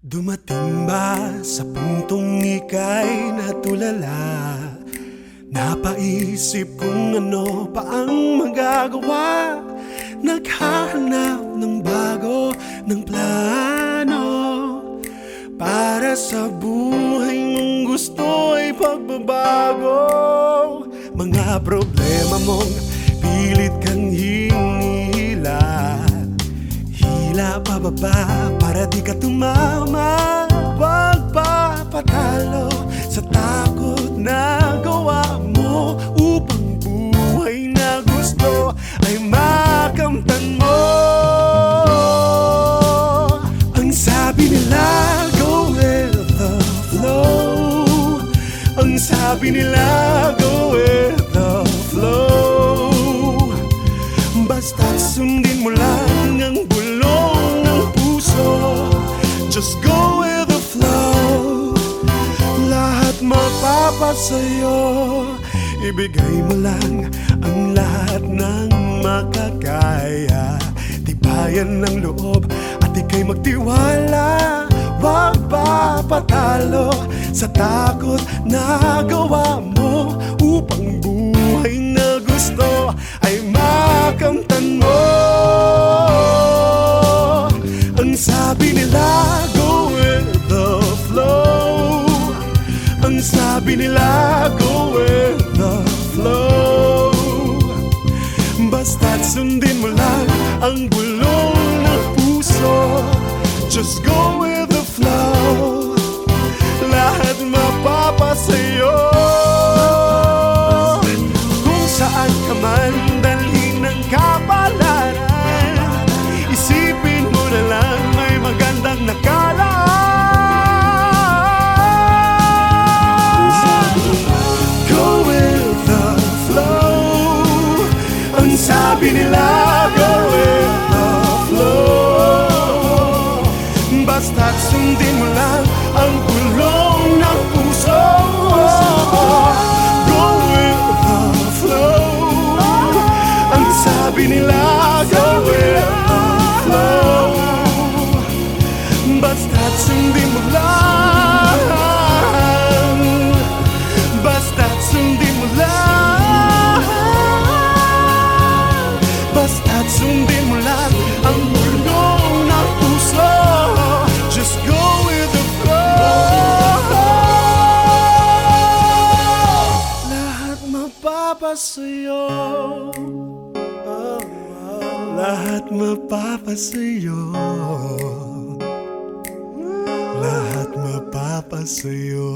Dumating ba sa puntong ika'y natulala? Napaisip kung ano pa ang magagawa. Naghahanap ng bago ng plano. Para sa buhay mong gusto ay pagbabago. Mga problema mong pilit kang hinihila. Hila pababa para di ka tumama sabi nila, go with the flow. Basta't sundin mo lang ang bulong ng puso Just go with the flow. Lahat mapapasayo Ibigay mo lang ang lahat ng makakaya. Tibayan ng loob at ika'y magtiwala Huwag papatalo sa takot na gawa mo Upang buhay na gusto ay makamtan mo. Ang sabi nila, go with the flow. Ang sabi nila, go with the flow. Basta't sundin mo lang ang bulong ng puso. Just go ka man ng kapalaran sabi nila with the flow. Basta't sundin mo lang. Basta't sundin mo lang. Basta't sundin mo lang Ang bulong ng puso. Just go with the flow. Lahat mapapasayo Lahat mapapasayo Lahat mapapasayo